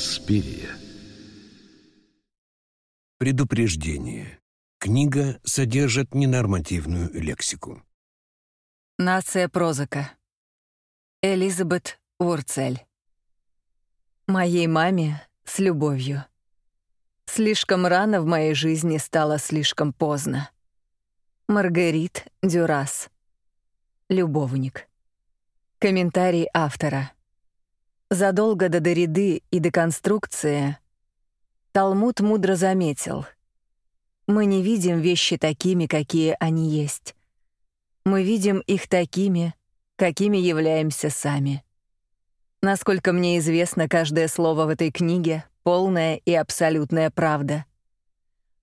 Инспирия. Предупреждение. Книга содержит ненормативную лексику. Нация Прозака. Элизабет Урцель. Моей маме с любовью. Слишком рано в моей жизни стало слишком поздно. Маргарит Дюрас. Любовник. Комментарий автора. Задолго до Дориды и деконструкции Талмуд мудро заметил: мы не видим вещи такими, какие они есть. Мы видим их такими, какими являемся сами. Насколько мне известно, каждое слово в этой книге — полная и абсолютная правда.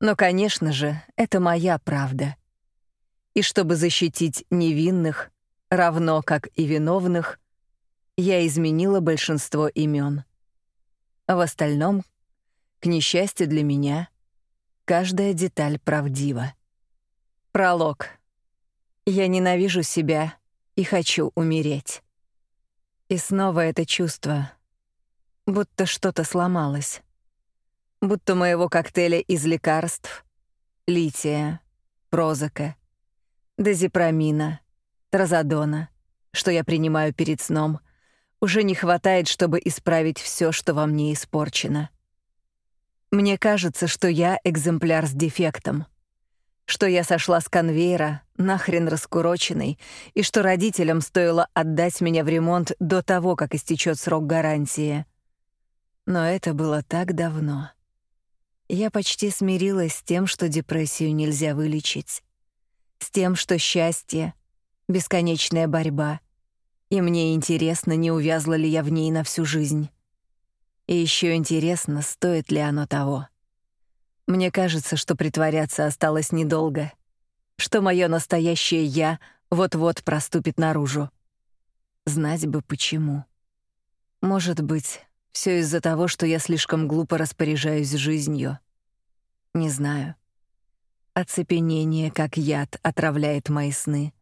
Но, конечно же, это моя правда. И чтобы защитить невинных, равно как и виновных, я изменила большинство имен. В остальном, к несчастью для меня, каждая деталь правдива. Пролог. Я ненавижу себя и хочу умереть. И снова это чувство, будто что-то сломалось. Будто моего коктейля из лекарств, лития, прозака, дозипромина, тразодона, что я принимаю перед сном, уже не хватает, чтобы исправить все, что во мне испорчено. Мне кажется, что я экземпляр с дефектом — что я сошла с конвейера, нахрен раскуроченный, и что родителям стоило отдать меня в ремонт до того, как истечет срок гарантии. Но это было так давно. Я почти смирилась с тем, что депрессию нельзя вылечить, с тем, что счастье — бесконечная борьба, и мне интересно, не увязла ли я в ней на всю жизнь. И еще интересно, стоит ли оно того. Мне кажется, что притворяться осталось недолго, что мое настоящее «я» вот-вот проступит наружу. Знать бы почему. Может быть, все из-за того, что я слишком глупо распоряжаюсь жизнью. Не знаю. Оцепенение, как яд, отравляет мои сны.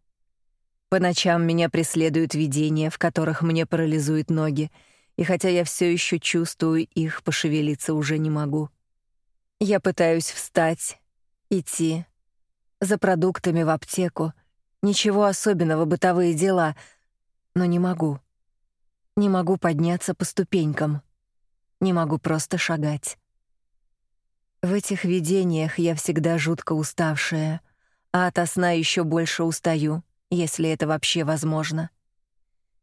По ночам меня преследуют видения, в которых мне парализуют ноги, и хотя я все еще чувствую их, пошевелиться уже не могу. Я пытаюсь встать, идти, за продуктами в аптеку. Ничего особенного, бытовые дела, но не могу. Не могу подняться по ступенькам. Не могу просто шагать. В этих видениях я всегда жутко уставшая, а от сна еще больше устаю, если это вообще возможно.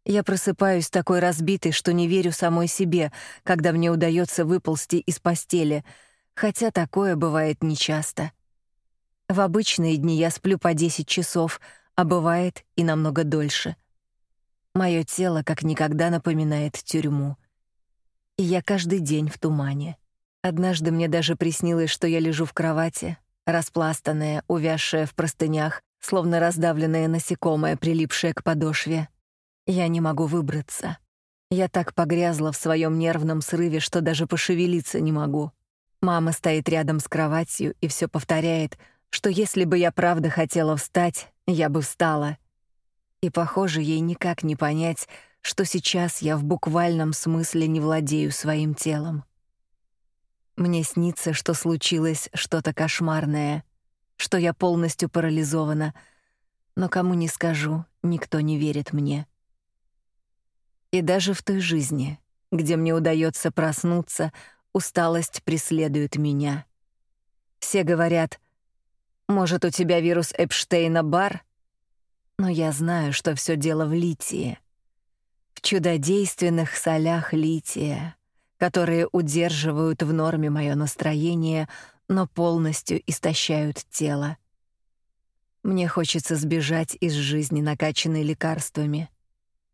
Я просыпаюсь такой разбитой, что не верю самой себе, когда мне удается выползти из постели — хотя такое бывает нечасто. В обычные дни я сплю по 10 часов, а бывает и намного дольше. Моё тело как никогда напоминает тюрьму. И я каждый день в тумане. Однажды мне даже приснилось, что я лежу в кровати, распластанная, увязшая в простынях, словно раздавленное насекомое, прилипшее к подошве. Я не могу выбраться. Я так погрязла в своем нервном срыве, что даже пошевелиться не могу. Мама стоит рядом с кроватью и все повторяет, что если бы я правда хотела встать, я бы встала. И, похоже, ей никак не понять, что сейчас я в буквальном смысле не владею своим телом. Мне снится, что случилось что-то кошмарное, что я полностью парализована, но кому не скажу, никто не верит мне. И даже в той жизни, где мне удается проснуться, Усталость преследует меня. Все говорят, может, у тебя вирус Эпштейна-Бар? Но я знаю, что все дело в литии. В чудодейственных солях лития, которые удерживают в норме мое настроение, но полностью истощают тело. Мне хочется сбежать из жизни, накачанной лекарствами.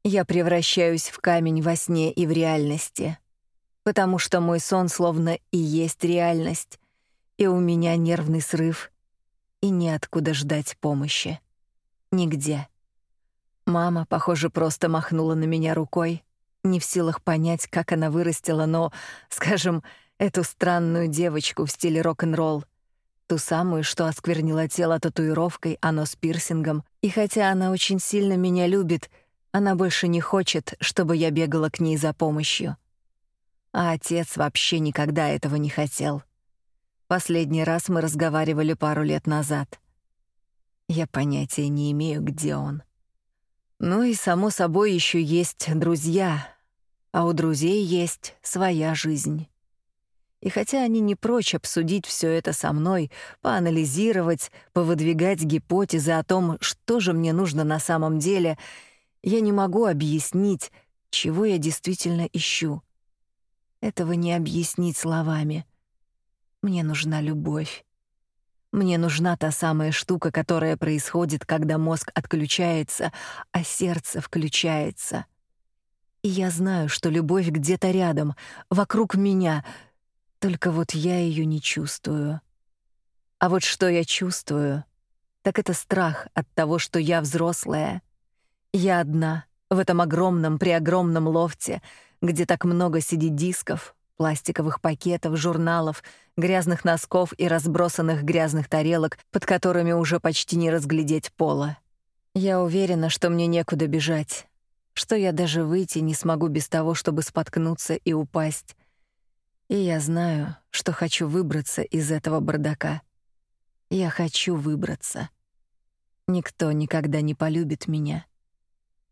Я превращаюсь в камень во сне и в реальности — потому что мой сон словно и есть реальность, и у меня нервный срыв, и неоткуда ждать помощи. Нигде. Мама, похоже, просто махнула на меня рукой, не в силах понять, как она вырастила, но, скажем, эту странную девочку в стиле рок-н-ролл, ту самую, что осквернила тело татуировкой, а нос пирсингом, и хотя она очень сильно меня любит, она больше не хочет, чтобы я бегала к ней за помощью. А отец вообще никогда этого не хотел. Последний раз мы разговаривали пару лет назад. Я понятия не имею, где он. Ну и само собой еще есть друзья, а у друзей есть своя жизнь. И хотя они не прочь обсудить все это со мной, поанализировать, повыдвигать гипотезы о том, что же мне нужно на самом деле, я не могу объяснить, чего я действительно ищу. Этого не объяснить словами. Мне нужна любовь. Мне нужна та самая штука, которая происходит, когда мозг отключается, а сердце включается. И я знаю, что любовь где-то рядом, вокруг меня — только вот я ее не чувствую. А вот что я чувствую, так это страх от того, что я взрослая. Я одна в этом огромном, преогромном лофте, где так много сидит дисков, пластиковых пакетов, журналов, грязных носков и разбросанных грязных тарелок, под которыми уже почти не разглядеть пола. Я уверена, что мне некуда бежать, что я даже выйти не смогу без того, чтобы споткнуться и упасть, и я знаю, что хочу выбраться из этого бардака. Я хочу выбраться. Никто никогда не полюбит меня.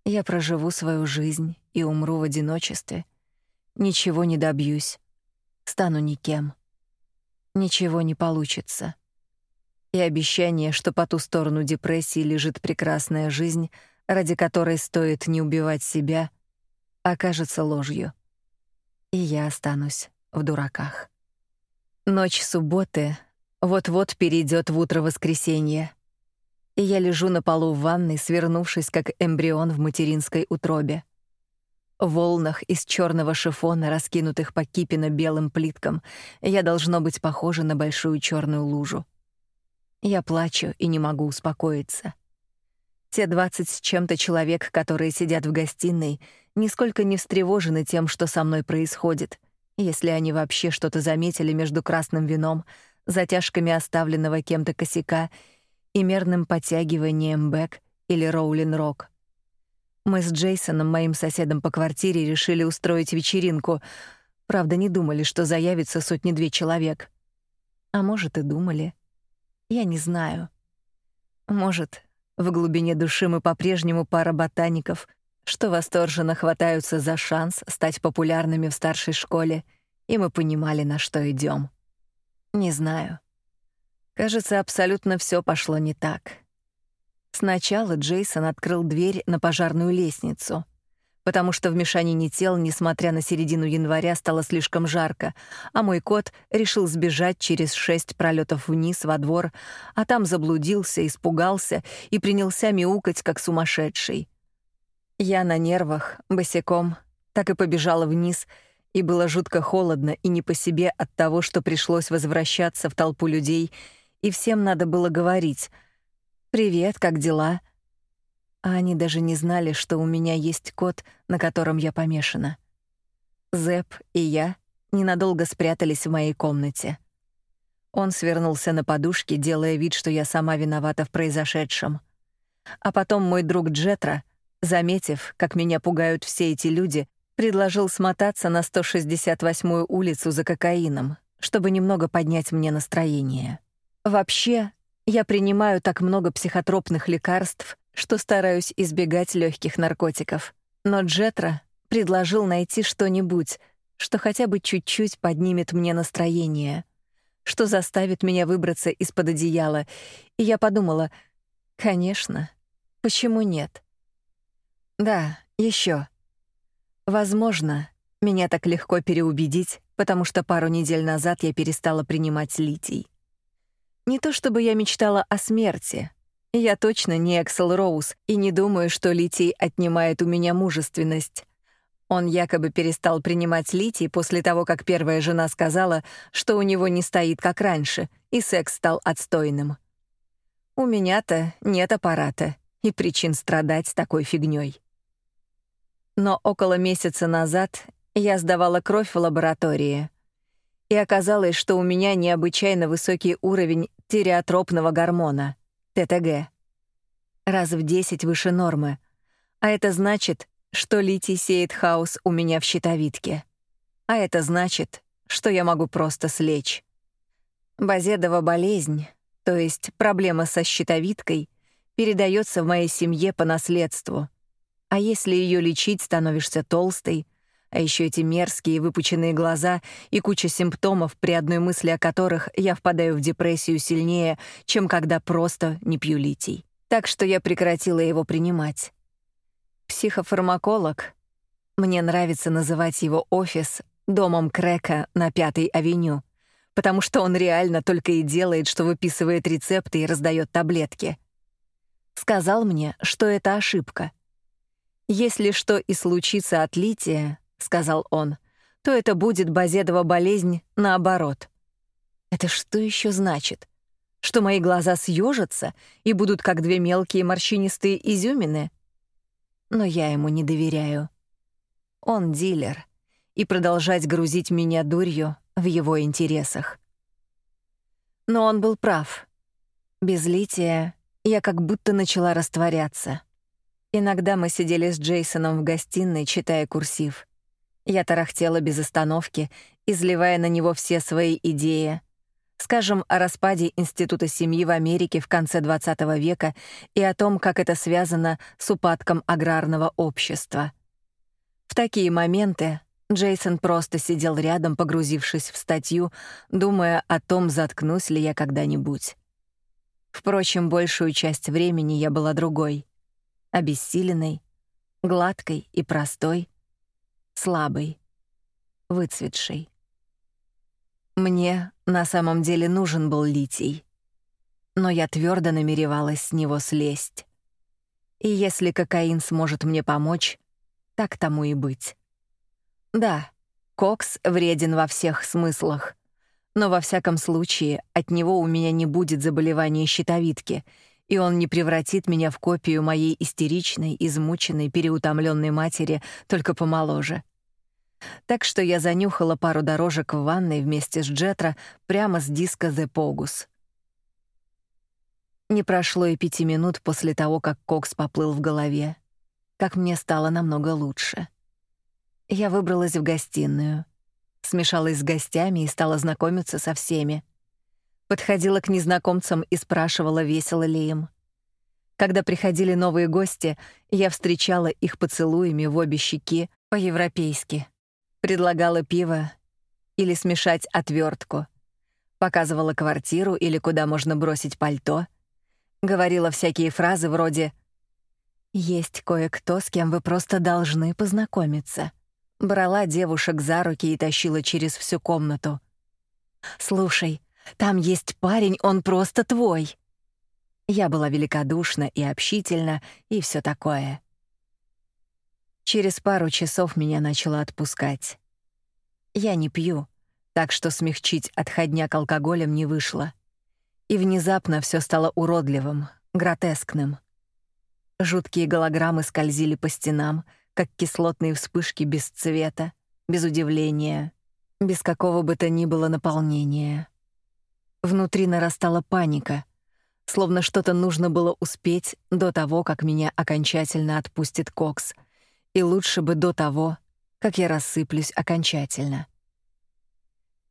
Я проживу свою жизнь и умру в одиночестве. Ничего не добьюсь. Стану никем. Ничего не получится. И обещание, что по ту сторону депрессии лежит прекрасная жизнь, ради которой стоит не убивать себя, окажется ложью. И я останусь в дураках. Ночь субботы вот-вот перейдет в утро воскресенья. И я лежу на полу в ванной, свернувшись как эмбрион в материнской утробе. В волнах из черного шифона, раскинутых по кипино белым плиткам, я должно быть похожа на большую черную лужу. Я плачу и не могу успокоиться. Те двадцать с чем-то человек, которые сидят в гостиной, нисколько не встревожены тем, что со мной происходит, если они вообще что-то заметили между красным вином, затяжками оставленного кем-то косяка и мерным подтягиванием бэк или роулин-рок. Мы с Джейсоном, моим соседом по квартире, решили устроить вечеринку. Правда, не думали, что заявится сотни-две человек. А может, и думали. Я не знаю. Может, в глубине души мы по-прежнему пара ботаников, что восторженно хватаются за шанс стать популярными в старшей школе, и мы понимали, на что идем. Не знаю. Кажется, абсолютно все пошло не так. Сначала Джейсон открыл дверь на пожарную лестницу, потому что в мешанине тел, несмотря на середину января, стало слишком жарко, а мой кот решил сбежать через шесть пролетов вниз во двор, а там заблудился, испугался и принялся мяукать, как сумасшедший. Я на нервах, босиком, так и побежала вниз, и было жутко холодно и не по себе от того, что пришлось возвращаться в толпу людей, и всем надо было говорить «Привет, как дела?» А они даже не знали, что у меня есть кот, на котором я помешана. Зэп и я ненадолго спрятались в моей комнате. Он свернулся на подушке, делая вид, что я сама виновата в произошедшем. А потом мой друг Джетра — Заметив, как меня пугают все эти люди, предложил смотаться на 168-ю улицу за кокаином, чтобы немного поднять мне настроение. Вообще, я принимаю так много психотропных лекарств, что стараюсь избегать легких наркотиков. Но Джетра предложил найти что-нибудь, что хотя бы чуть-чуть поднимет мне настроение, что заставит меня выбраться из-под одеяла. И я подумала, конечно, почему нет? Да, еще. Возможно, меня так легко переубедить, потому что пару недель назад я перестала принимать литий. Не то чтобы я мечтала о смерти. Я точно не Эксел Роуз и не думаю, что литий отнимает у меня мужественность. Он якобы перестал принимать литий после того, как первая жена сказала, что у него не стоит как раньше, и секс стал отстойным. У меня-то нет аппарата и причин страдать такой фигней. Но около месяца назад я сдавала кровь в лаборатории, и оказалось, что у меня необычайно высокий уровень тиреотропного гормона, ТТГ. Раз в 10 выше нормы. А это значит, что литий сеет хаос у меня в щитовидке. А это значит, что я могу просто слечь. Базедова болезнь, то есть проблема со щитовидкой, передается в моей семье по наследству. А если ее лечить, становишься толстой, а еще эти мерзкие выпученные глаза и куча симптомов, при одной мысли о которых я впадаю в депрессию сильнее, чем когда просто не пью литий. Так что я прекратила его принимать. Психофармаколог, мне нравится называть его офис домом Крека на Пятой авеню, потому что он реально только и делает, что выписывает рецепты и раздает таблетки. Сказал мне, что это ошибка. Если что и случится от лития, сказал он, то это будет базедова болезнь наоборот. Это что еще значит? Что мои глаза съежатся и будут как две мелкие морщинистые изюмины? Но я ему не доверяю. Он дилер, и продолжать грузить меня дурью в его интересах. Но он был прав. Без лития я как будто начала растворяться. Иногда мы сидели с Джейсоном в гостиной, читая курсив. Я тарахтела без остановки, изливая на него все свои идеи. Скажем, о распаде института семьи в Америке в конце XX века и о том, как это связано с упадком аграрного общества. В такие моменты Джейсон просто сидел рядом, погрузившись в статью, думая о том, заткнусь ли я когда-нибудь. Впрочем, большую часть времени я была другой, обессиленной, гладкой и простой, слабой, выцветшей. Мне на самом деле нужен был литий, но я твердо намеревалась с него слезть. И если кокаин сможет мне помочь, так тому и быть. Да, кокс вреден во всех смыслах, но во всяком случае от него у меня не будет заболевания щитовидки, и он не превратит меня в копию моей истеричной, измученной, переутомленной матери, только помоложе. Так что я занюхала пару дорожек в ванной вместе с Джетра прямо с диска The Pogus. Не прошло и пяти минут после того, как кокс поплыл в голове, как мне стало намного лучше. Я выбралась в гостиную, смешалась с гостями и стала знакомиться со всеми. Подходила к незнакомцам и спрашивала, весело ли им. Когда приходили новые гости, я встречала их поцелуями в обе щеки по-европейски. Предлагала пиво или смешать отвертку. Показывала квартиру или куда можно бросить пальто. Говорила всякие фразы вроде «Есть кое-кто, с кем вы просто должны познакомиться» брала девушек за руки и тащила через всю комнату. «Слушай, там есть парень, он просто твой!» Я была великодушна и общительна, и все такое. Через пару часов меня начало отпускать. Я не пью, так что смягчить отходняк алкоголем не вышло. И внезапно все стало уродливым, гротескным. Жуткие голограммы скользили по стенам, как кислотные вспышки без цвета, без удивления, без какого бы то ни было наполнения. Внутри нарастала паника, словно что-то нужно было успеть до того, как меня окончательно отпустит Кокс, и лучше бы до того, как я рассыплюсь окончательно.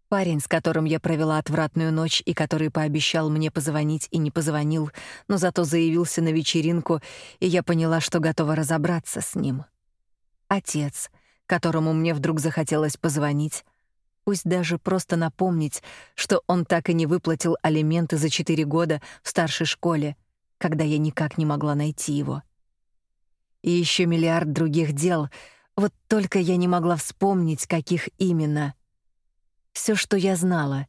Парень, с которым я провела отвратную ночь и который пообещал мне позвонить и не позвонил, но зато заявился на вечеринку, и я поняла, что готова разобраться с ним отец, которому мне вдруг захотелось позвонить, пусть даже просто напомнить, что он так и не выплатил алименты за четыре года в старшей школе, когда я никак не могла найти его. И еще миллиард других дел, вот только я не могла вспомнить, каких именно. Все, что я знала.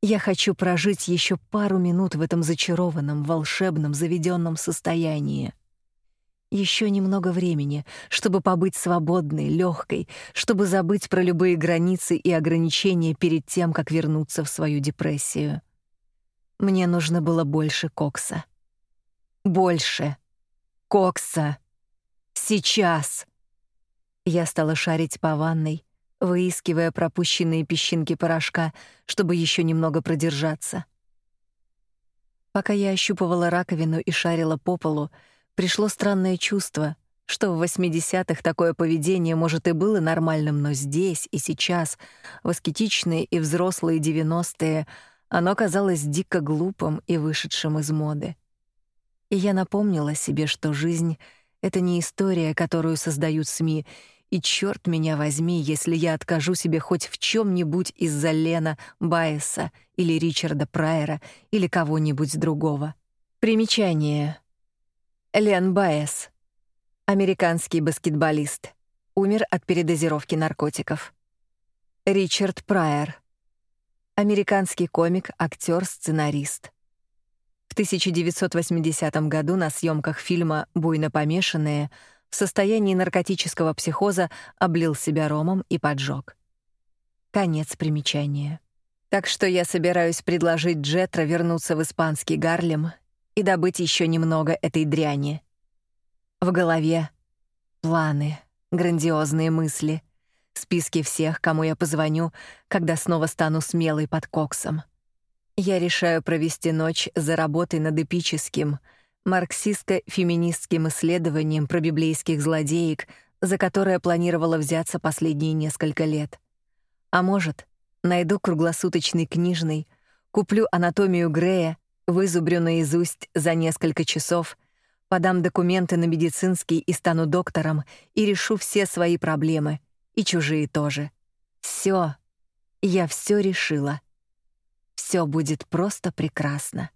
Я хочу прожить еще пару минут в этом зачарованном, волшебном, заведенном состоянии. Еще немного времени, чтобы побыть свободной, легкой, чтобы забыть про любые границы и ограничения перед тем, как вернуться в свою депрессию. Мне нужно было больше кокса. Больше. Кокса. Сейчас. Я стала шарить по ванной, выискивая пропущенные песчинки порошка, чтобы еще немного продержаться. Пока я ощупывала раковину и шарила по полу, пришло странное чувство, что в 80-х такое поведение, может, и было нормальным, но здесь и сейчас, в аскетичные и взрослые 90-е, оно казалось дико глупым и вышедшим из моды. И я напомнила себе, что жизнь — это не история, которую создают СМИ, и черт меня возьми, если я откажу себе хоть в чем нибудь из-за Лена Байеса или Ричарда Прайера или кого-нибудь другого. Примечание. Лен Байес. Американский баскетболист. Умер от передозировки наркотиков. Ричард Прайер. Американский комик, актер, сценарист. В 1980 году на съемках фильма «Буйно помешанные» в состоянии наркотического психоза облил себя ромом и поджег. Конец примечания. Так что я собираюсь предложить Джетро вернуться в испанский Гарлем и добыть еще немного этой дряни. В голове планы, грандиозные мысли, списки всех, кому я позвоню, когда снова стану смелой под коксом. Я решаю провести ночь за работой над эпическим — марксистско-феминистским исследованием про библейских злодеек, за которое планировала взяться последние несколько лет. А может, найду круглосуточный книжный, куплю анатомию Грея, вызубрю наизусть за несколько часов, подам документы на медицинский и стану доктором и решу все свои проблемы, и чужие тоже. Все, Я все решила. Все будет просто прекрасно.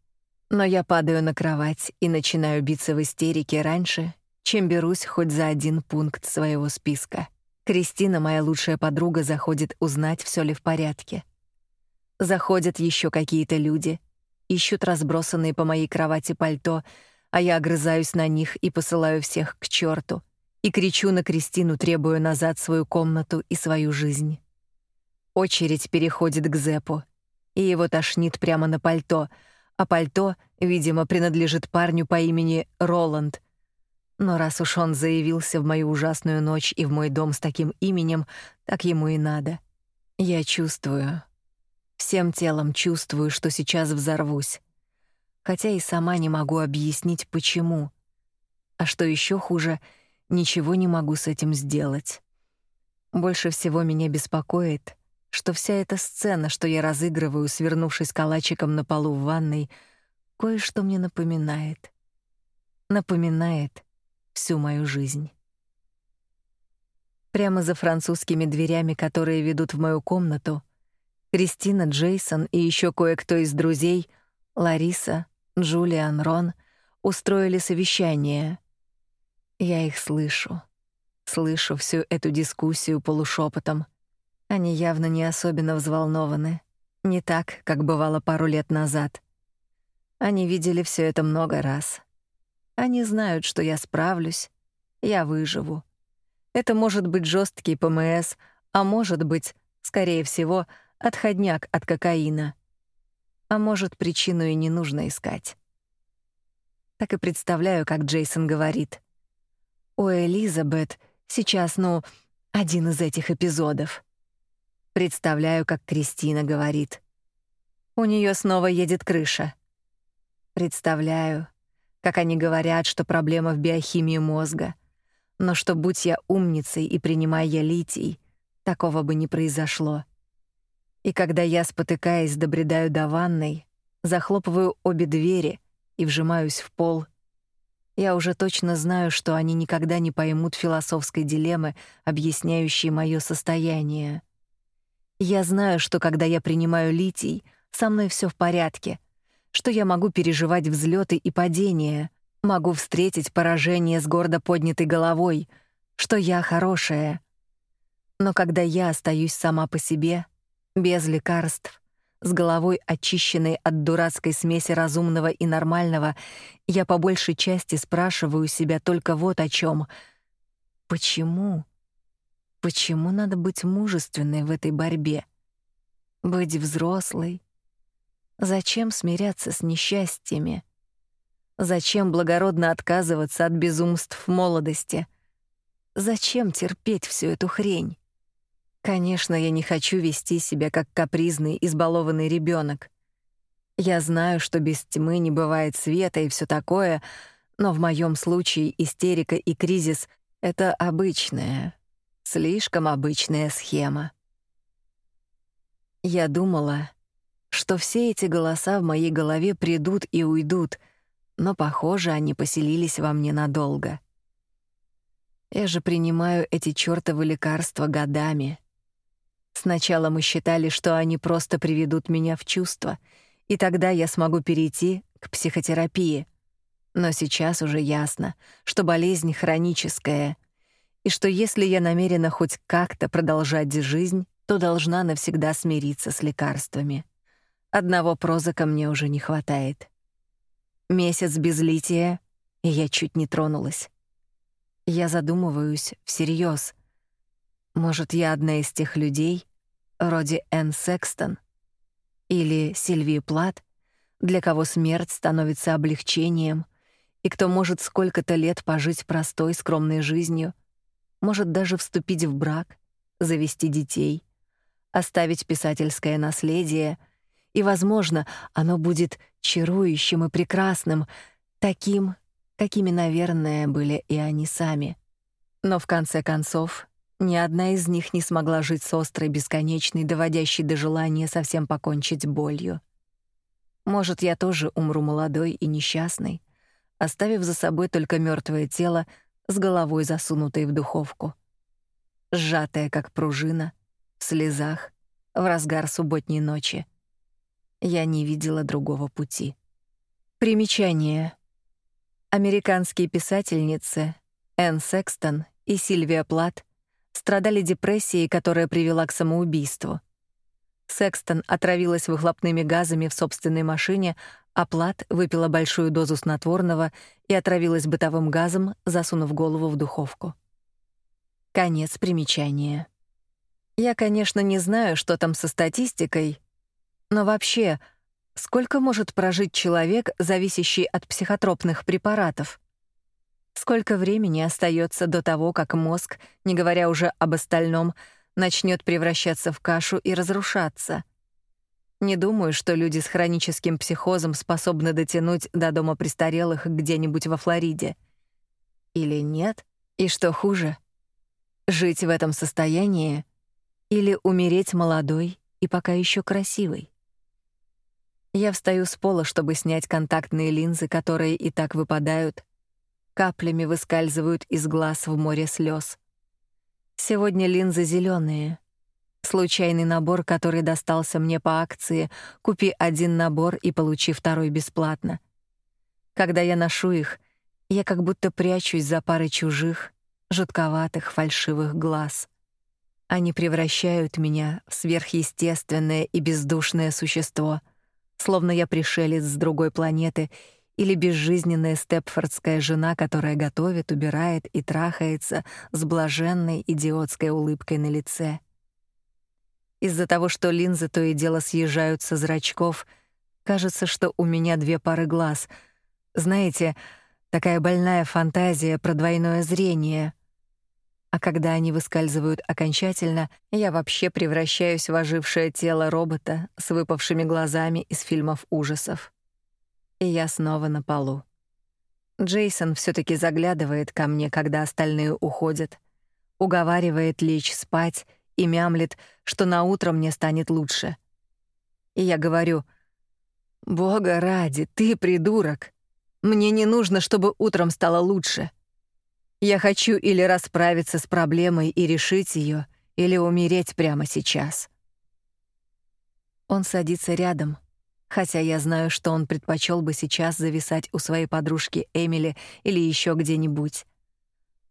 Но я падаю на кровать и начинаю биться в истерике раньше, чем берусь хоть за один пункт своего списка. Кристина, моя лучшая подруга, заходит узнать, все ли в порядке. Заходят еще какие-то люди, ищут разбросанные по моей кровати пальто, а я огрызаюсь на них и посылаю всех к черту и кричу на Кристину, требуя назад свою комнату и свою жизнь. Очередь переходит к Зепу, и его тошнит прямо на пальто — а пальто, видимо, принадлежит парню по имени Роланд. Но раз уж он заявился в мою ужасную ночь и в мой дом с таким именем, так ему и надо. Я чувствую, всем телом чувствую, что сейчас взорвусь. Хотя и сама не могу объяснить почему. А что еще хуже, ничего не могу с этим сделать. Больше всего меня беспокоит, что вся эта сцена, что я разыгрываю, свернувшись калачиком на полу в ванной, кое-что мне напоминает. Напоминает всю мою жизнь. Прямо за французскими дверями, которые ведут в мою комнату, Кристина, Джейсон и еще кое-кто из друзей, Лариса, Джулиан, Рон, устроили совещание. Я их слышу. Слышу всю эту дискуссию полушепотом — они явно не особенно взволнованы, не так, как бывало пару лет назад. Они видели все это много раз. Они знают, что я справлюсь, я выживу. Это может быть жесткий ПМС, а может быть, скорее всего, отходняк от кокаина. А может, причину и не нужно искать. Так и представляю, как Джейсон говорит: "У Элизабет сейчас, ну, один из этих эпизодов". Представляю, как Кристина говорит. У нее снова едет крыша. Представляю, как они говорят, что проблема в биохимии мозга. Но что будь я умницей и принимая я литий, такого бы не произошло. И когда я, спотыкаясь, добредаю до ванной, захлопываю обе двери и вжимаюсь в пол, я уже точно знаю, что они никогда не поймут философской дилеммы, объясняющей моё состояние. Я знаю, что когда я принимаю литий, со мной все в порядке, что я могу переживать взлеты и падения, могу встретить поражение с гордо поднятой головой, что я хорошая. Но когда я остаюсь сама по себе, без лекарств, с головой очищенной от дурацкой смеси разумного и нормального, я по большей части спрашиваю себя только вот о чем: Почему? Почему надо быть мужественной в этой борьбе? Быть взрослой? Зачем смиряться с несчастьями? Зачем благородно отказываться от безумств молодости? Зачем терпеть всю эту хрень? Конечно, я не хочу вести себя как капризный, избалованный ребенок. Я знаю, что без тьмы не бывает света и все такое, Но в моем случае истерика и кризис — это обычная, слишком обычная схема. Я думала, что все эти голоса в моей голове придут и уйдут, но, похоже, они поселились во мне надолго. Я же принимаю эти чёртовы лекарства годами. Сначала мы считали, что они просто приведут меня в чувство, и тогда я смогу перейти к психотерапии. Но сейчас уже ясно, что болезнь хроническая, и что если я намерена хоть как-то продолжать жизнь, то должна навсегда смириться с лекарствами. Одного прозака мне уже не хватает. Месяц без лития, и я чуть не тронулась. Я задумываюсь всерьез. Может, я одна из тех людей, вроде Энн Секстон или Сильвии Плат, для кого смерть становится облегчением, и кто может сколько-то лет пожить простой, скромной жизнью, может даже вступить в брак, завести детей, оставить писательское наследие, и, возможно, оно будет чарующим и прекрасным, таким, какими, наверное, были и они сами. Но в конце концов, ни одна из них не смогла жить с острой, бесконечной, доводящей до желания совсем покончить болью. Может, я тоже умру молодой и несчастной, оставив за собой только мертвое тело с головой засунутой в духовку. Сжатая, как пружина, в слезах, в разгар субботней ночи. Я не видела другого пути. Примечание. Американские писательницы Энн Секстон и Сильвия Плат страдали депрессией, которая привела к самоубийству. Секстон отравилась выхлопными газами в собственной машине, а Плат выпила большую дозу снотворного и отравилась бытовым газом, засунув голову в духовку. Конец примечания. Я, конечно, не знаю, что там со статистикой, но вообще, сколько может прожить человек, зависящий от психотропных препаратов? Сколько времени остается до того, как мозг, не говоря уже об остальном, начнет превращаться в кашу и разрушаться? Не думаю, что люди с хроническим психозом способны дотянуть до дома престарелых где-нибудь во Флориде. Или нет? И что хуже? Жить в этом состоянии или умереть молодой и пока еще красивой? Я встаю с пола, чтобы снять контактные линзы, которые и так выпадают, каплями выскальзывают из глаз в море слез. Сегодня линзы зеленые. Случайный набор, который достался мне по акции «Купи один набор и получи второй бесплатно». Когда я ношу их, я как будто прячусь за парой чужих, жутковатых фальшивых глаз. Они превращают меня в сверхъестественное и бездушное существо — словно я пришелец с другой планеты или безжизненная степфордская жена, которая готовит, убирает и трахается с блаженной идиотской улыбкой на лице. Из-за того, что линзы то и дело съезжают со зрачков, кажется, что у меня две пары глаз. Знаете, такая больная фантазия про двойное зрение — а когда они выскальзывают окончательно, я вообще превращаюсь в ожившее тело робота с выпавшими глазами из фильмов ужасов. И я снова на полу. Джейсон все таки заглядывает ко мне, когда остальные уходят, уговаривает лечь спать и мямлит, что на утро мне станет лучше. И я говорю: "Бога ради, ты придурок. Мне не нужно, чтобы утром стало лучше". Я хочу или расправиться с проблемой и решить ее, или умереть прямо сейчас. Он садится рядом, хотя я знаю, что он предпочел бы сейчас зависать у своей подружки Эмили или еще где-нибудь.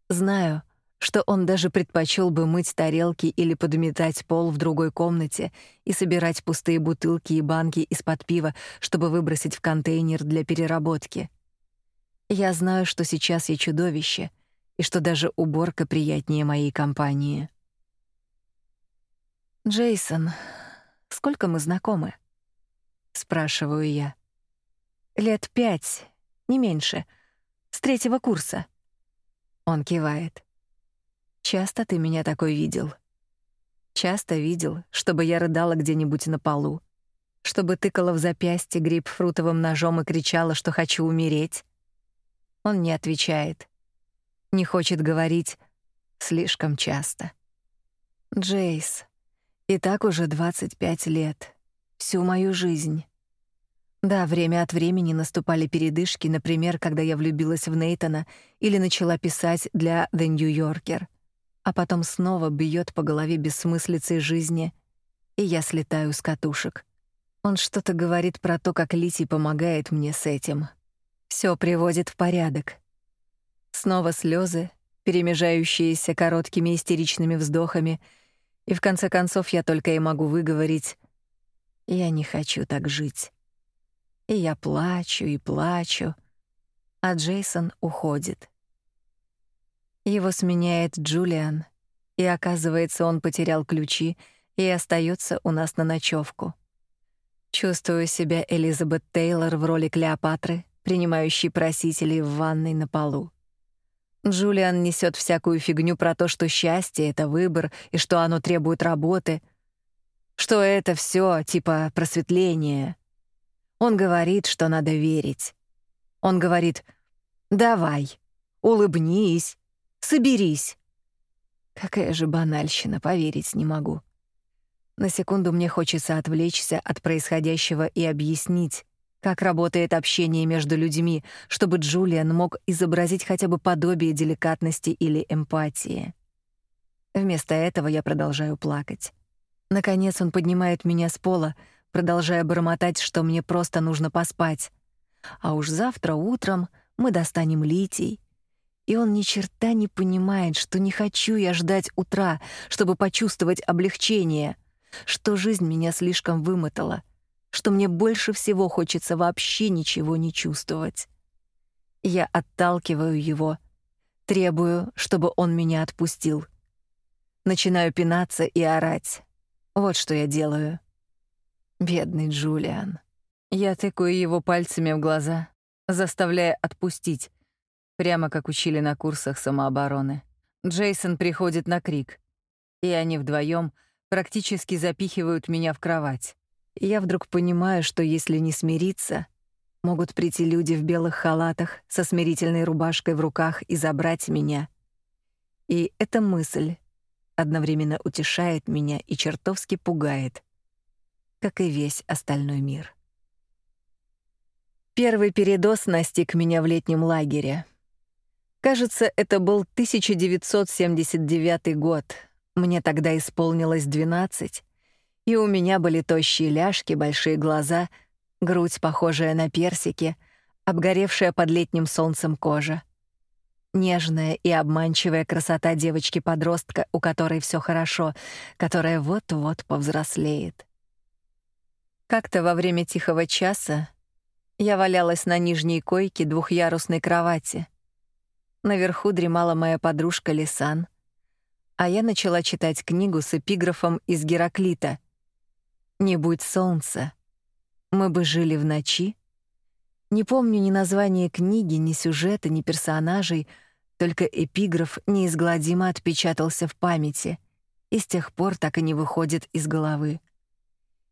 Знаю, что он даже предпочел бы мыть тарелки или подметать пол в другой комнате и собирать пустые бутылки и банки из-под пива, чтобы выбросить в контейнер для переработки. Я знаю, что сейчас я чудовище, и что даже уборка приятнее моей компании. Джейсон, сколько мы знакомы? Спрашиваю я. Лет пять, не меньше. С третьего курса. Он кивает. Часто ты меня такой видел? Часто видел, чтобы я рыдала где-нибудь на полу, чтобы тыкала в запястье грейпфрутовым ножом и кричала, что хочу умереть. Он не отвечает. Не хочет говорить слишком часто. Джейс. И так уже 25 лет. Всю мою жизнь. Да, время от времени наступали передышки, например, когда я влюбилась в Нейтона или начала писать для The New Yorker. А потом снова бьет по голове бессмыслицей жизни, и я слетаю с катушек. Он что-то говорит про то, как Лити помогает мне с этим. Все приводит в порядок. Снова слезы, перемежающиеся короткими истеричными вздохами, и в конце концов я только и могу выговорить: я не хочу так жить. И я плачу и плачу, а Джейсон уходит. Его сменяет Джулиан, и оказывается, он потерял ключи и остается у нас на ночевку. Чувствую себя Элизабет Тейлор в роли Клеопатры, принимающей просителей в ванной на полу. Джулиан несет всякую фигню про то, что счастье это выбор и что оно требует работы, что это все типа просветление. Он говорит, что надо верить. Он говорит: "Давай, улыбнись, соберись". Какая же банальщина, поверить не могу. На секунду мне хочется отвлечься от происходящего и объяснить, как работает общение между людьми, чтобы Джулиан мог изобразить хотя бы подобие деликатности или эмпатии. Вместо этого я продолжаю плакать. Наконец он поднимает меня с пола, продолжая бормотать, что мне просто нужно поспать. А уж завтра утром мы достанем литий. И он ни черта не понимает, что не хочу я ждать утра, чтобы почувствовать облегчение, что жизнь меня слишком вымотала, что мне больше всего хочется вообще ничего не чувствовать. Я отталкиваю его, требую, чтобы он меня отпустил. Начинаю пинаться и орать. Вот что я делаю. Бедный Джулиан. Я тыкаю его пальцами в глаза, заставляя отпустить, прямо как учили на курсах самообороны. Джейсон приходит на крик, и они вдвоем практически запихивают меня в кровать. я вдруг понимаю, что если не смириться, могут прийти люди в белых халатах со смирительной рубашкой в руках и забрать меня. И эта мысль одновременно утешает меня и чертовски пугает — как и весь остальной мир. Первый передоз настиг меня в летнем лагере. Кажется, это был 1979 год. Мне тогда исполнилось 12, и у меня были тощие ляжки, большие глаза, грудь, похожая на персики, обгоревшая под летним солнцем кожа. Нежная и обманчивая красота девочки-подростка, у которой все хорошо, которая вот-вот повзрослеет. Как-то во время тихого часа я валялась на нижней койке двухъярусной кровати. Наверху дремала моя подружка Лисан, а я начала читать книгу с эпиграфом из Гераклита. «Не будь солнца, мы бы жили в ночи». Не помню ни названия книги, ни сюжета, ни персонажей, только эпиграф неизгладимо отпечатался в памяти и с тех пор так и не выходит из головы.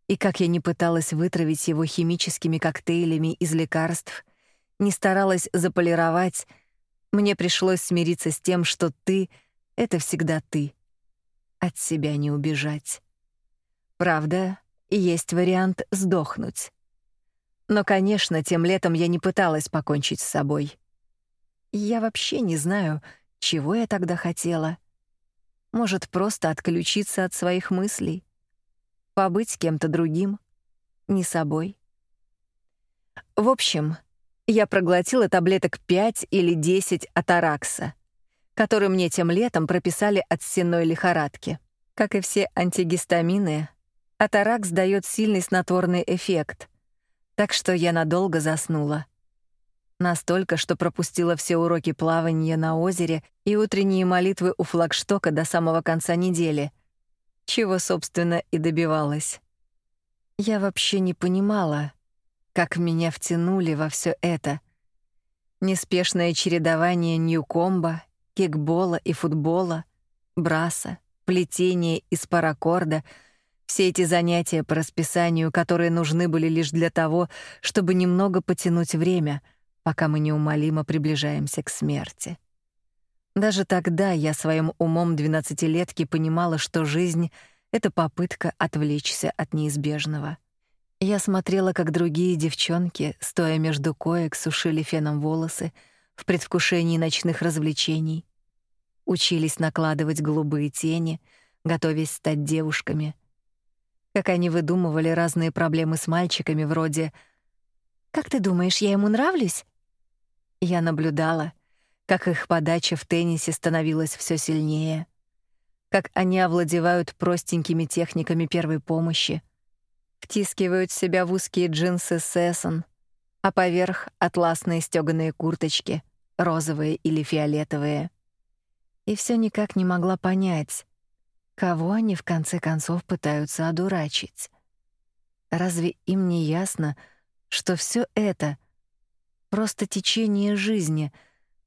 И как я не пыталась вытравить его химическими коктейлями из лекарств, не старалась заполировать, мне пришлось смириться с тем, что ты — это всегда ты. От себя не убежать. Правда, есть вариант сдохнуть. Но, конечно, тем летом я не пыталась покончить с собой. Я вообще не знаю, чего я тогда хотела. Может, просто отключиться от своих мыслей побыть кем-то другим, не собой. В общем, я проглотила таблеток 5 или 10 атаракса, которые мне тем летом прописали от сенной лихорадки. Как и все антигистамины, атаракс дает сильный снотворный эффект, так что я надолго заснула. Настолько, что пропустила все уроки плавания на озере и утренние молитвы у флагштока до самого конца недели — чего, собственно, и добивалась. Я вообще не понимала, как меня втянули во все это. Неспешное чередование ньюкомба, кикбола и футбола, браса, плетение из паракорда — все эти занятия по расписанию, которые нужны были лишь для того, чтобы немного потянуть время, пока мы неумолимо приближаемся к смерти. Даже тогда я своим умом двенадцатилетки понимала, что жизнь — это попытка отвлечься от неизбежного. Я смотрела, как другие девчонки, стоя между коек, сушили феном волосы в предвкушении ночных развлечений, учились накладывать голубые тени, готовясь стать девушками. Как они выдумывали разные проблемы с мальчиками вроде «Как ты думаешь, я ему нравлюсь?» Я наблюдала, как их подача в теннисе становилась все сильнее, как они овладевают простенькими техниками первой помощи, втискивают себя в узкие джинсы Сессон, а поверх — атласные стёганые курточки, розовые или фиолетовые. И все никак не могла понять, кого они в конце концов пытаются одурачить. Разве им не ясно, что все это — просто течение жизни,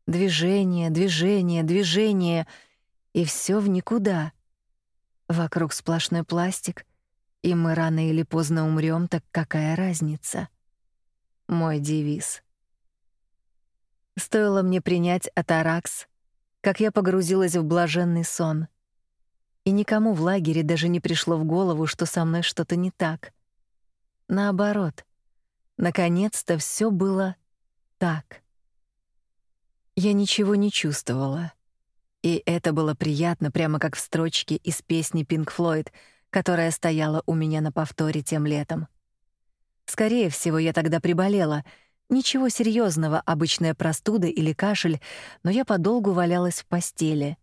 движение, движение, движение, и все в никуда. Вокруг сплошной пластик, и мы рано или поздно умрем, так какая разница? Мой девиз. Стоило мне принять атаракс, как я погрузилась в блаженный сон. И никому в лагере даже не пришло в голову, что со мной что-то не так. Наоборот, наконец-то все было так. Я ничего не чувствовала. И это было приятно, прямо как в строчке из песни Pink Floyd, которая стояла у меня на повторе тем летом. Скорее всего, я тогда приболела. Ничего серьезного, обычная простуда или кашель, но я подолгу валялась в постели.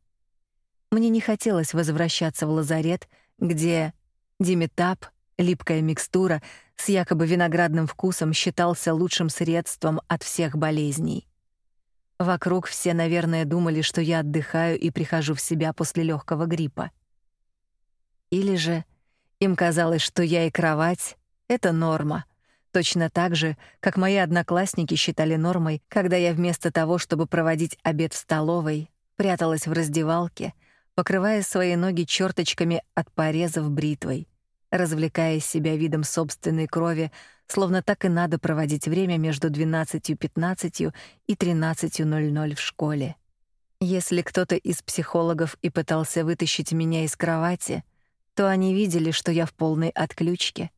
Мне не хотелось возвращаться в лазарет, где диметап, липкая микстура — с якобы виноградным вкусом считался лучшим средством от всех болезней. Вокруг все, наверное, думали, что я отдыхаю и прихожу в себя после легкого гриппа. Или же им казалось, что я и кровать — это норма, точно так же, как мои одноклассники считали нормой, когда я вместо того, чтобы проводить обед в столовой, пряталась в раздевалке, покрывая свои ноги черточками от порезов бритвой — развлекая себя видом собственной крови, словно так и надо проводить время между 12:15 и 13:00 в школе. Если кто-то из психологов и пытался вытащить меня из кровати, то они видели, что я в полной отключке,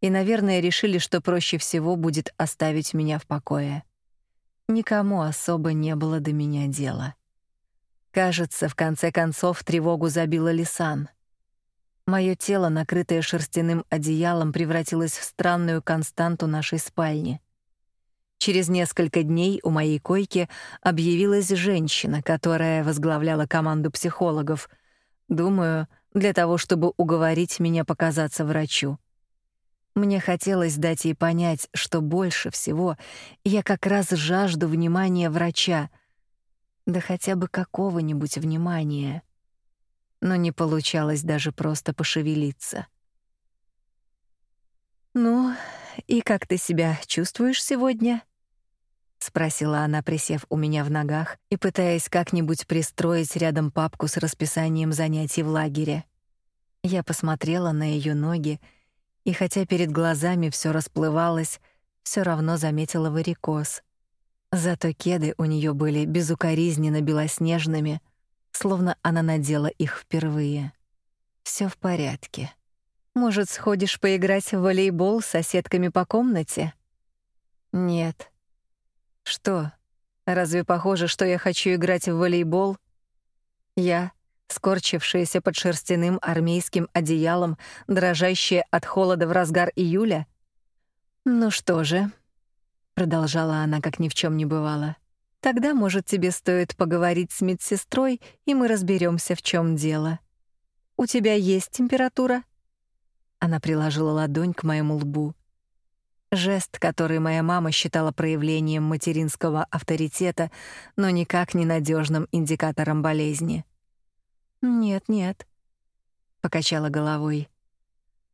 и, наверное, решили, что проще всего будет оставить меня в покое. Никому особо не было до меня дела. Кажется, в конце концов тревогу забила Лисан — Моё тело, накрытое шерстяным одеялом, превратилось в странную константу нашей спальни. Через несколько дней у моей койки объявилась женщина, которая возглавляла команду психологов. Думаю, для того, чтобы уговорить меня показаться врачу. Мне хотелось дать ей понять, что больше всего я как раз жажду внимания врача, да хотя бы какого-нибудь внимания но не получалось даже просто пошевелиться. «Ну, и как ты себя чувствуешь сегодня?» — спросила она, присев у меня в ногах и пытаясь как-нибудь пристроить рядом папку с расписанием занятий в лагере. Я посмотрела на ее ноги, и хотя перед глазами все расплывалось, все равно заметила варикоз. Зато кеды у нее были безукоризненно белоснежными — словно она надела их впервые. Все в порядке. Может, сходишь поиграть в волейбол с соседками по комнате? Нет. Что? Разве похоже, что я хочу играть в волейбол? Я, скорчившаяся под шерстяным армейским одеялом, дрожащая от холода в разгар июля? Ну что же, продолжала она, как ни в чем не бывало. Тогда, может, тебе стоит поговорить с медсестрой, и мы разберемся, в чем дело. У тебя есть температура? Она приложила ладонь к моему лбу. Жест, который моя мама считала проявлением материнского авторитета, но никак не надежным индикатором болезни. Нет, нет, покачала головой.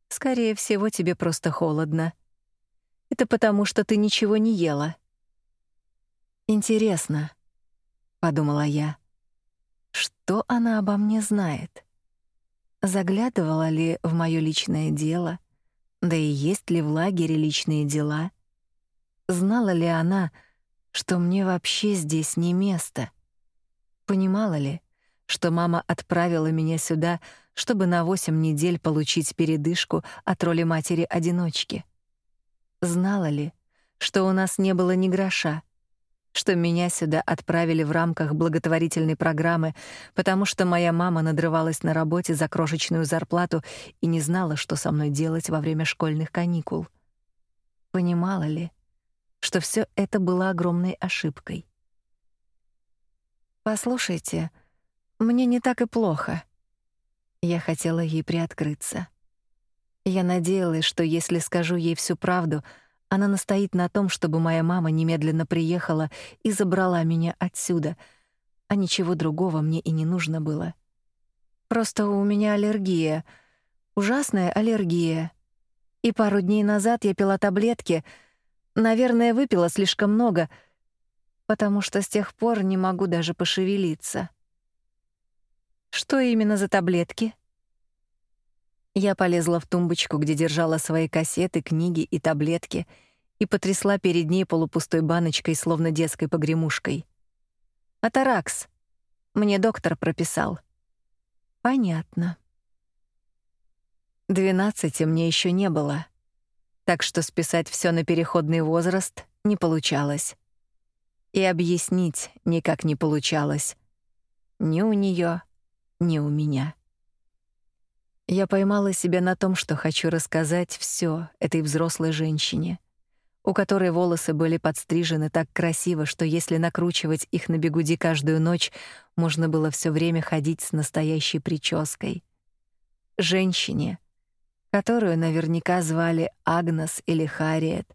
Скорее всего, тебе просто холодно. Это потому, что ты ничего не ела. Интересно, подумала я. Что она обо мне знает? Заглядывала ли в моё личное дело? Да и есть ли в лагере личные дела? Знала ли она, что мне вообще здесь не место. Понимала ли, что мама отправила меня сюда, чтобы на восемь недель получить передышку от роли матери-одиночки? Знала ли, что у нас не было ни гроша, что меня сюда отправили в рамках благотворительной программы, потому что моя мама надрывалась на работе за крошечную зарплату и не знала, что со мной делать во время школьных каникул. Понимала ли, что все это было огромной ошибкой? Послушайте, мне не так и плохо. Я хотела ей приоткрыться. Я надеялась, что если скажу ей всю правду, она настоит на том, чтобы моя мама немедленно приехала и забрала меня отсюда, а ничего другого мне и не нужно было. Просто у меня аллергия, ужасная аллергия. И пару дней назад я пила таблетки, наверное, выпила слишком много, потому что с тех пор не могу даже пошевелиться. Что именно за таблетки? Я полезла в тумбочку, где держала свои кассеты, книги и таблетки, и потрясла перед ней полупустой баночкой, словно детской погремушкой. «Атаракс. Мне доктор прописал». «Понятно». Двенадцати мне еще не было, так что списать все на переходный возраст не получалось. И объяснить никак не получалось. Ни у нее, ни у меня. Я поймала себя на том, что хочу рассказать все этой взрослой женщине, у которой волосы были подстрижены так красиво, что если накручивать их на бегуди каждую ночь, можно было все время ходить с настоящей прической. Женщине, которую наверняка звали Агнес или Харриет,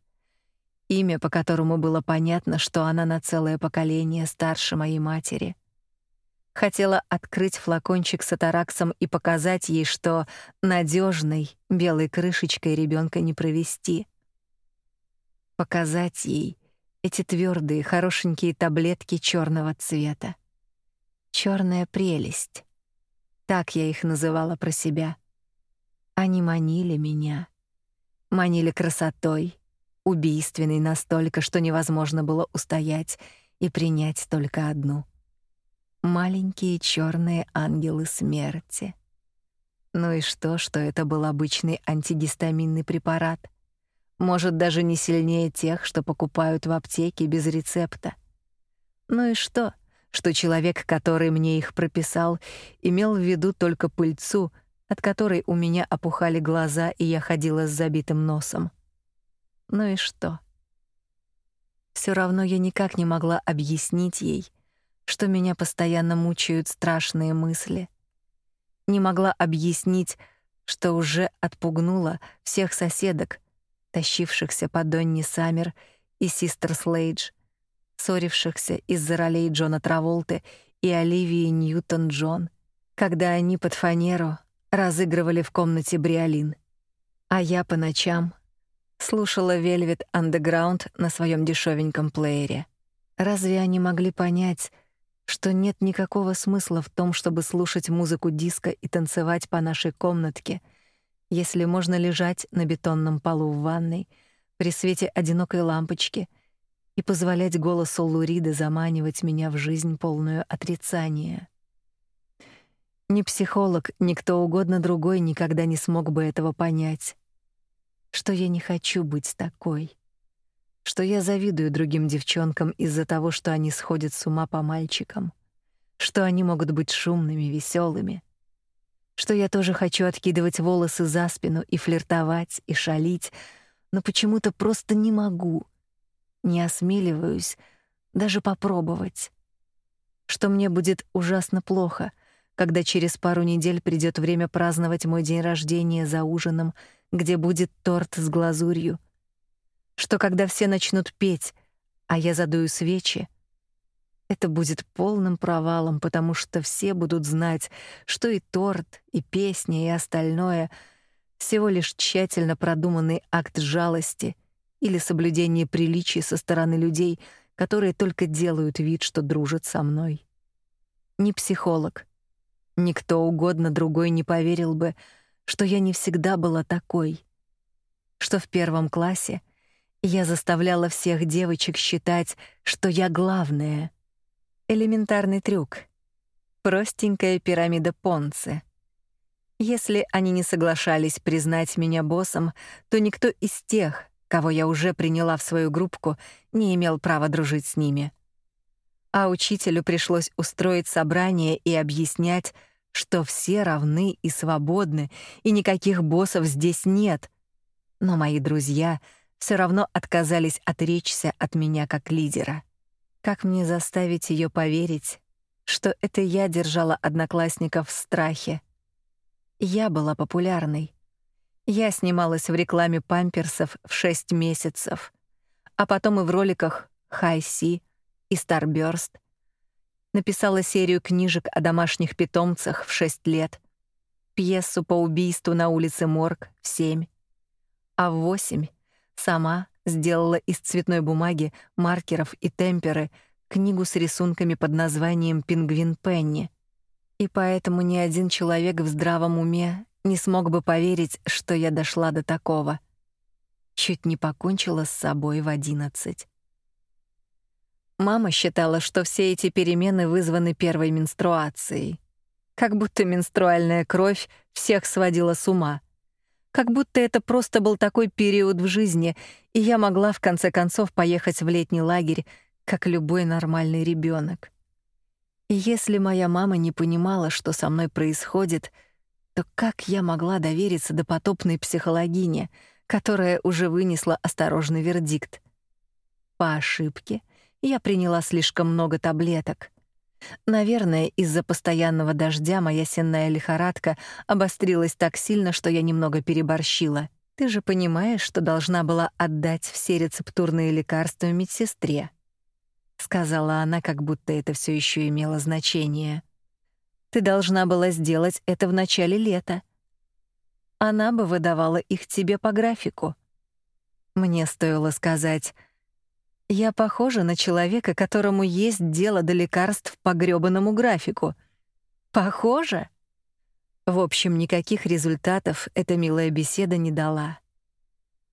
имя, по которому было понятно, что она на целое поколение старше моей матери — Хотела открыть флакончик с атараксом и показать ей, что надежной белой крышечкой ребенка не провести. Показать ей эти твердые, хорошенькие таблетки черного цвета. Черная прелесть. Так я их называла про себя. Они манили меня. Манили красотой, убийственной настолько, что невозможно было устоять и принять только одну — маленькие черные ангелы смерти. Ну и что, что это был обычный антигистаминный препарат? Может, даже не сильнее тех, что покупают в аптеке без рецепта. Ну и что, что человек, который мне их прописал, имел в виду только пыльцу, от которой у меня опухали глаза, и я ходила с забитым носом. Ну и что? Все равно я никак не могла объяснить ей, что меня постоянно мучают страшные мысли. Не могла объяснить, что уже отпугнула всех соседок, тащившихся по Донни Саммер и Систер Слейдж, ссорившихся из-за ролей Джона Траволты и Оливии Ньютон-Джон, когда они под фанеру разыгрывали в комнате Бриолин. А я по ночам слушала Velvet Underground на своем дешевеньком плеере. Разве они могли понять, что нет никакого смысла в том, чтобы слушать музыку диско и танцевать по нашей комнатке, если можно лежать на бетонном полу в ванной при свете одинокой лампочки и позволять голосу Луриды заманивать меня в жизнь полную отрицания. Ни психолог, ни кто угодно другой никогда не смог бы этого понять. Что я не хочу быть такой что я завидую другим девчонкам из-за того, что они сходят с ума по мальчикам, что они могут быть шумными, веселыми, что я тоже хочу откидывать волосы за спину и флиртовать, и шалить, но почему-то просто не могу, не осмеливаюсь даже попробовать. Что мне будет ужасно плохо, когда через пару недель придёт время праздновать мой день рождения за ужином, где будет торт с глазурью — что когда все начнут петь, а я задую свечи, это будет полным провалом, потому что все будут знать, что и торт, и песня, и остальное всего лишь тщательно продуманный акт жалости или соблюдение приличий со стороны людей, которые только делают вид, что дружат со мной. Ни психолог, никто угодно другой не поверил бы, что я не всегда была такой, что в первом классе Я заставляла всех девочек считать, что я главная. Элементарный трюк. Простенькая пирамида Понце. Если они не соглашались признать меня боссом, то никто из тех, кого я уже приняла в свою группку, не имел права дружить с ними. А учителю пришлось устроить собрание и объяснять, что все равны и свободны, и никаких боссов здесь нет. Но мои друзья все равно отказались отречься от меня как лидера. Как мне заставить ее поверить, что это я держала одноклассников в страхе? Я была популярной. Я снималась в рекламе памперсов в 6 месяцев, а потом и в роликах Sea и Starburst, написала серию книжек о домашних питомцах в 6 лет, пьесу по убийству на улице Морг в 7, а в 8 сама сделала из цветной бумаги, маркеров и темперы книгу с рисунками под названием «Пингвин Пенни». И поэтому ни один человек в здравом уме не смог бы поверить, что я дошла до такого. Чуть не покончила с собой в одиннадцать. Мама считала, что все эти перемены вызваны первой менструацией. Как будто менструальная кровь всех сводила с ума. Как будто это просто был такой период в жизни, и я могла в конце концов поехать в летний лагерь, как любой нормальный ребенок. И если моя мама не понимала, что со мной происходит, то как я могла довериться допотопной психологине, которая уже вынесла осторожный вердикт? По ошибке — я приняла слишком много таблеток. Наверное, из-за постоянного дождя моя сенная лихорадка обострилась так сильно, что я немного переборщила. Ты же понимаешь, что должна была отдать все рецептурные лекарства медсестре, сказала она, как будто это все еще имело значение. Ты должна была сделать это в начале лета. Она бы выдавала их тебе по графику. Мне стоило сказать: я похожа на человека, которому есть дело до лекарств по грёбаному графику. Похоже? В общем, никаких результатов эта милая беседа не дала.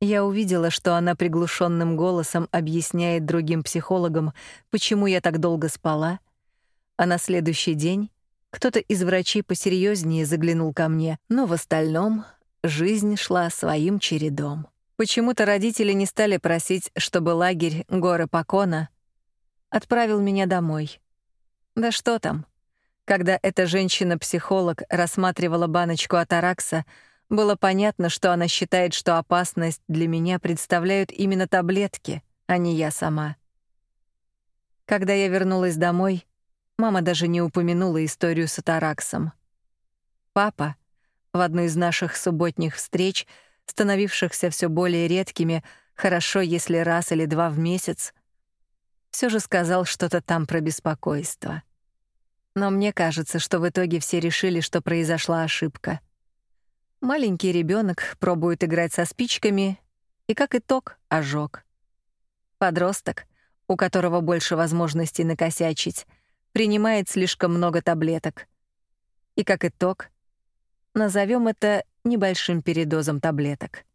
Я увидела, что она приглушенным голосом объясняет другим психологам, почему я так долго спала, а на следующий день кто-то из врачей посерьезнее заглянул ко мне, но в остальном жизнь шла своим чередом. Почему-то родители не стали просить, чтобы лагерь Горы Покона отправил меня домой. Да что там? Когда эта женщина-психолог рассматривала баночку атаракса, было понятно, что она считает, что опасность для меня представляют именно таблетки, а не я сама. Когда я вернулась домой, мама даже не упомянула историю с атараксом. Папа в одну из наших субботних встреч — становившихся все более редкими, хорошо, если раз или два в месяц, все же сказал что-то там про беспокойство. Но мне кажется, что в итоге все решили, что произошла ошибка. Маленький ребенок пробует играть со спичками, и как итог — ожог. Подросток, у которого больше возможностей накосячить, принимает слишком много таблеток. И как итог, назовем это небольшим передозом таблеток.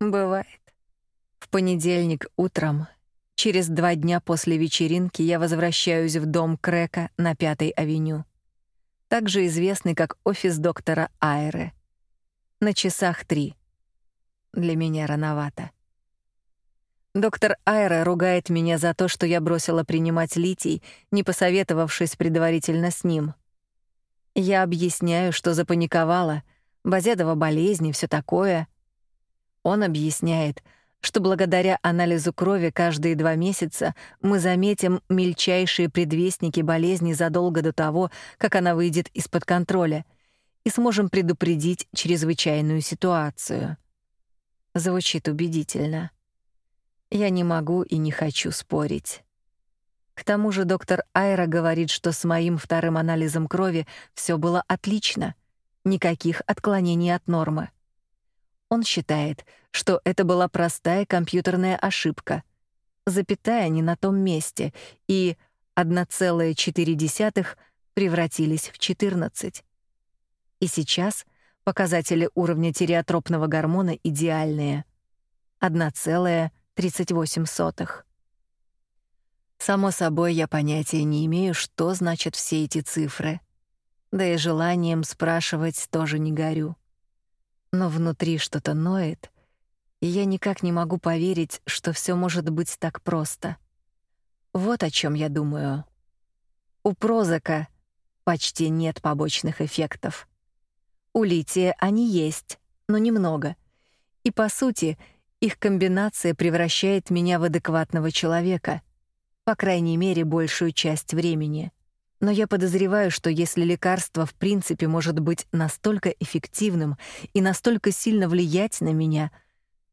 Бывает. В понедельник утром, через два дня после вечеринки, я возвращаюсь в дом Крека на Пятой авеню, также известный как офис доктора Айры. На часах три. Для меня рановато. Доктор Айра ругает меня за то, что я бросила принимать литий, не посоветовавшись предварительно с ним. Я объясняю, что запаниковала — Базедова болезнь и всё такое. Он объясняет, что благодаря анализу крови каждые два месяца мы заметим мельчайшие предвестники болезни задолго до того, как она выйдет из-под контроля, и сможем предупредить чрезвычайную ситуацию. Звучит убедительно. Я не могу и не хочу спорить. К тому же доктор Айра говорит, что с моим вторым анализом крови всё было отлично никаких отклонений от нормы. Он считает, что это была простая компьютерная ошибка, запятая не на том месте, и 1,4 превратились в 14. И сейчас показатели уровня тиреотропного гормона идеальные. 1,14. 38 сотых. Само собой, я понятия не имею, что значат все эти цифры. Да и желанием спрашивать тоже не горю. Но внутри что-то ноет, и я никак не могу поверить, что все может быть так просто. Вот о чем я думаю. У прозака почти нет побочных эффектов. У лития они есть, но немного. И по сути, их комбинация превращает меня в адекватного человека, по крайней мере, большую часть времени. Но я подозреваю, что если лекарство в принципе может быть настолько эффективным и настолько сильно влиять на меня,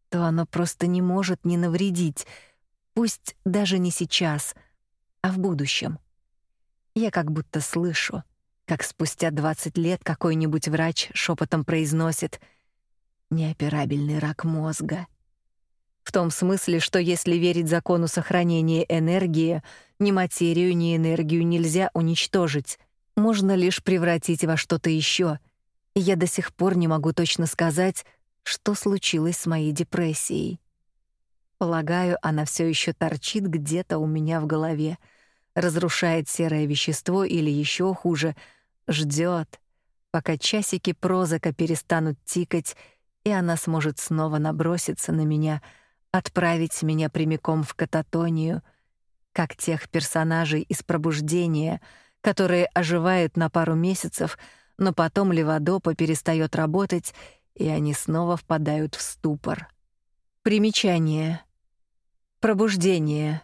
то оно просто не может не навредить, пусть даже не сейчас, а в будущем. Я как будто слышу, как спустя 20 лет какой-нибудь врач шепотом произносит «неоперабельный рак мозга». В том смысле, что если верить закону сохранения энергии, ни материю, ни энергию нельзя уничтожить, можно лишь превратить во что-то еще. Я до сих пор не могу точно сказать, что случилось с моей депрессией. Полагаю, она все еще торчит где-то у меня в голове, разрушает серое вещество или еще хуже, ждет, пока часики прозака перестанут тикать, и она сможет снова наброситься на меня — отправить меня прямиком в кататонию, как тех персонажей из пробуждения, которые оживают на пару месяцев, но потом леводопа перестает работать, и они снова впадают в ступор. Примечание. Пробуждение.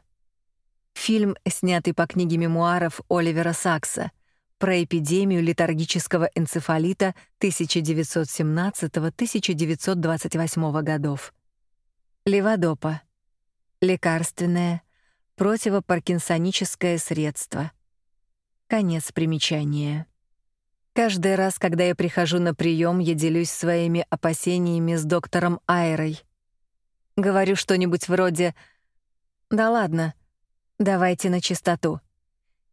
Фильм, снятый по книге мемуаров Оливера Сакса про эпидемию летаргического энцефалита 1917-1928 годов. Леводопа. Лекарственное, противопаркинсоническое средство. Конец примечания. Каждый раз, когда я прихожу на прием, я делюсь своими опасениями с доктором Айрой. Говорю что-нибудь вроде «Да ладно, давайте на чистоту.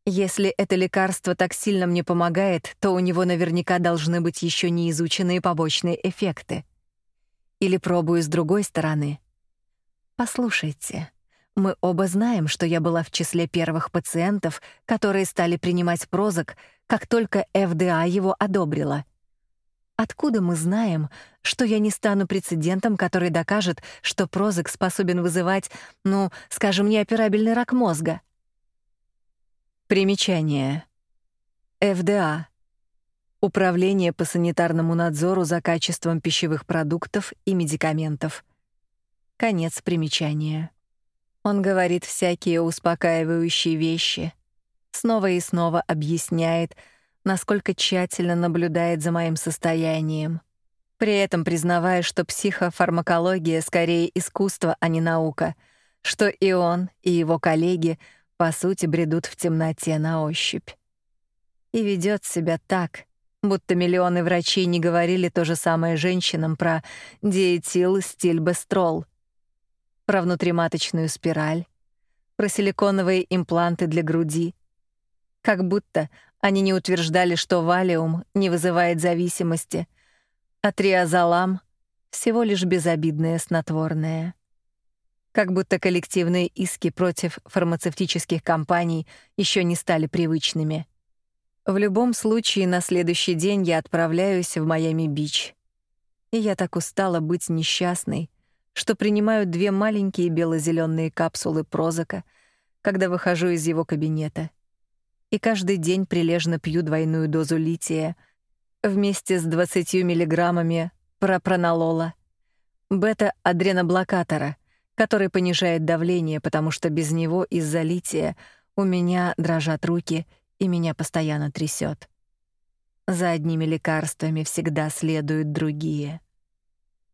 Если это лекарство так сильно мне помогает, то у него наверняка должны быть еще неизученные побочные эффекты». Или пробую с другой стороны — Послушайте, мы оба знаем, что я была в числе первых пациентов, которые стали принимать Прозак, как только ФДА его одобрила. Откуда мы знаем, что я не стану прецедентом, который докажет, что Прозак способен вызывать, ну, скажем, неоперабельный рак мозга? Примечание. ФДА. Управление по санитарному надзору за качеством пищевых продуктов и медикаментов. Конец примечания. Он говорит всякие успокаивающие вещи, снова и снова объясняет, насколько тщательно наблюдает за моим состоянием, при этом признавая, что психофармакология скорее искусство, а не наука, что и он, и его коллеги по сути бредут в темноте на ощупь. И ведет себя так, будто миллионы врачей не говорили то же самое женщинам про диэтилстильбестрол, про внутриматочную спираль, про силиконовые импланты для груди. Как будто они не утверждали, что валиум не вызывает зависимости, а триазолам — всего лишь безобидное снотворное. Как будто коллективные иски против фармацевтических компаний еще не стали привычными. В любом случае, на следующий день я отправляюсь в Майами-Бич. И я так устала быть несчастной, что принимаю две маленькие бело-зеленые капсулы Прозака, когда выхожу из его кабинета. И каждый день прилежно пью двойную дозу лития вместе с 20 миллиграммами пропронолола, бета-адреноблокатора, который понижает давление, потому что без него из-за лития у меня дрожат руки и меня постоянно трясет. За одними лекарствами всегда следуют другие —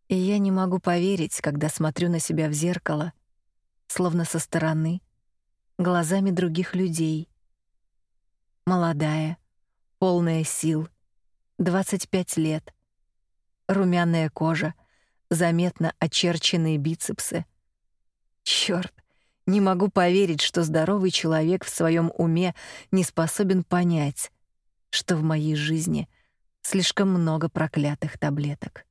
и я не могу поверить, когда смотрю на себя в зеркало, словно со стороны, глазами других людей. Молодая, полная сил, 25 лет, румяная кожа, заметно очерченные бицепсы. Чёрт, не могу поверить, что здоровый человек в своем уме не способен понять, что в моей жизни слишком много проклятых таблеток.